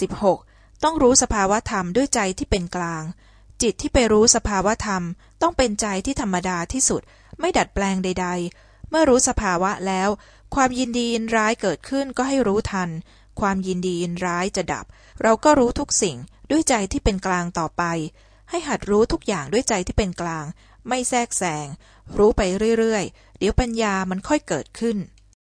16. ต้องรู้สภาวะธรรมด้วยใจที่เป็นกลาง จิตที่ไปรู้สภาวะธรรม ต้องเป็นใจที่ธรรมดาที่สุด ไม่ดัดแปลงใด ๆ เมื่อรู้สภาวะแล้ว ความยินดียินร้ายเกิดขึ้นก็ให้รู้ทัน ความยินดียินร้ายจะดับ เราก็รู้ทุกสิ่งด้วยใจที่เป็นกลางต่อไป ให้หัดรู้ทุกอย่างด้วยใจที่เป็นกลาง ไม่แทรกแซงรู้ไปเรื่อยๆ เดี๋ยวปัญญามันค่อยเกิดขึ้น